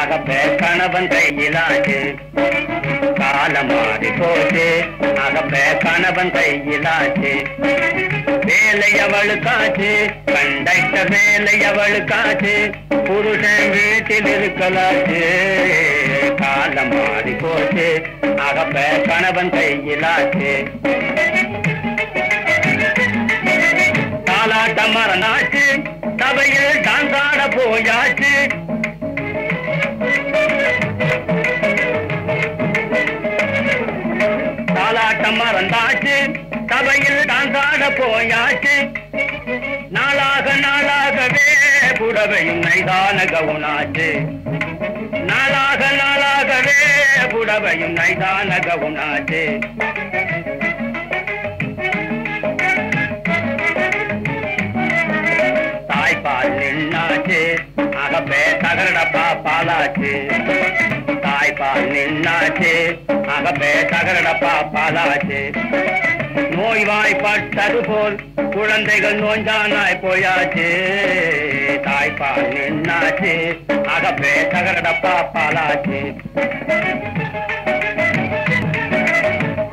அகப்பே கணவன் கையிலாச்சு காலம் போச்சு அகப்பே கணவன் கையிலாச்சு வேலை அவளுக்காச்சு கண்டைத்த வேலை அவளுக்காச்சு புருஷன் வீட்டில் இருக்கலாச்சு. காலம் மாறி போச்சு அகப்பே கணவன் கையிலாச்சு தாலாட்டம் மரணாச்சு சபையில் டான்சாட போயாச்சு. நாளாக நாளாகவே புடவையும் நைதான கவுனாச்சு. நாளாக நாளாகவே புடவையும் நைதான கவுனாச்சு. தாய்ப்பால் நின்னாச்சு. அகப்பே தகரடப்பா பாலாச்சு தாய்ப்பால் நின்னாச்சு. அகப்பே தகரடப்பா பாலாச்சு நோய்வாய்ப்பட்டது போல் குழந்தைகள் நோஞ்சானாய் போயாச்சு. தாய்ப்பால் நின்னாச்சு. அகப்பே தகரடப்பா பாலாச்சு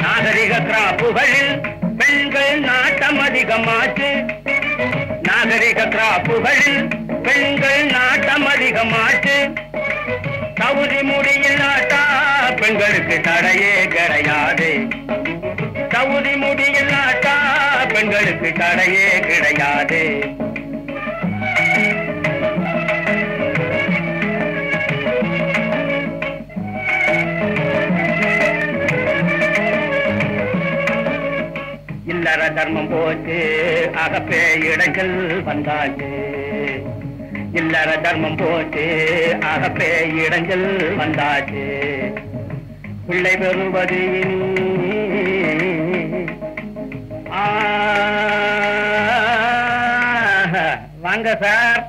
நாகரிக கிராப்புகளில் பெண்கள் நாட்டம் அதிகமாச்சு. நாகரிக கிராப்புகளில் பெண்கள் நாட்டம் அதிகமாச்சு. தகுதி முடியில் நாட்டா பெண்களுக்கு தடையே கிடையாது. தகுதி முடியில் பெண்களுக்கு தடையே கிடையாது. இல்லற தர்மம் போச்சு அகப்பே இடங்கள் வந்தாச்சு. இல்லற தர்மம் போச்சு அகப்பே இடங்கள் வந்தாச்சு. பிள்ளை பெறுவது வாங்க சார்.